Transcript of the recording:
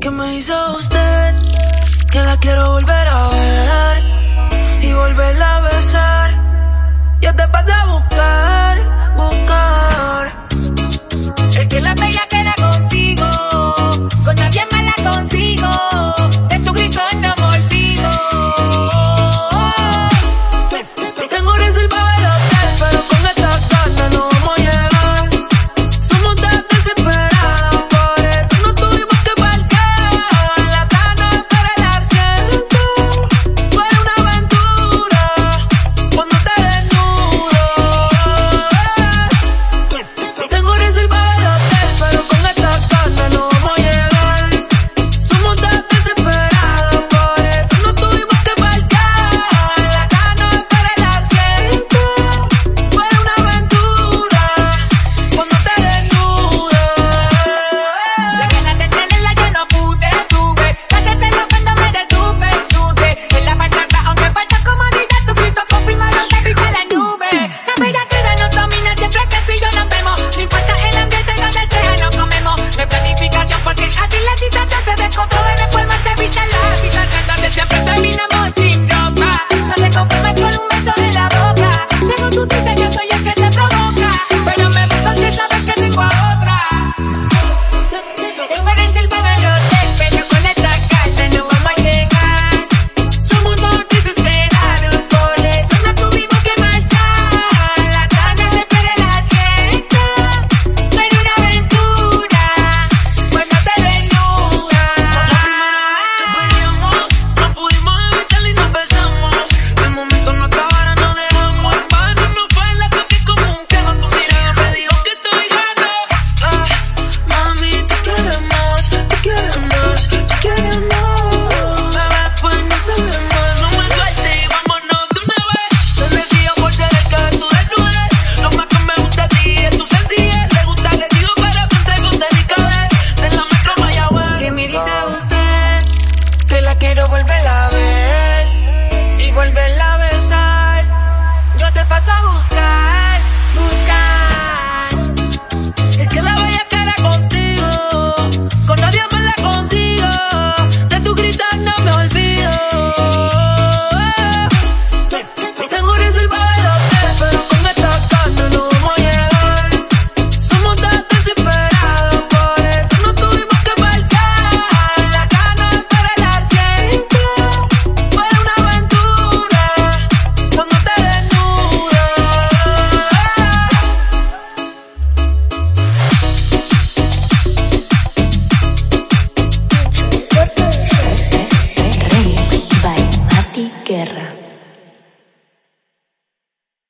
¿Qué me hizo usted? Que la quiero volver a ver y volverla a besar. Yo te pasé a buscar, buscar.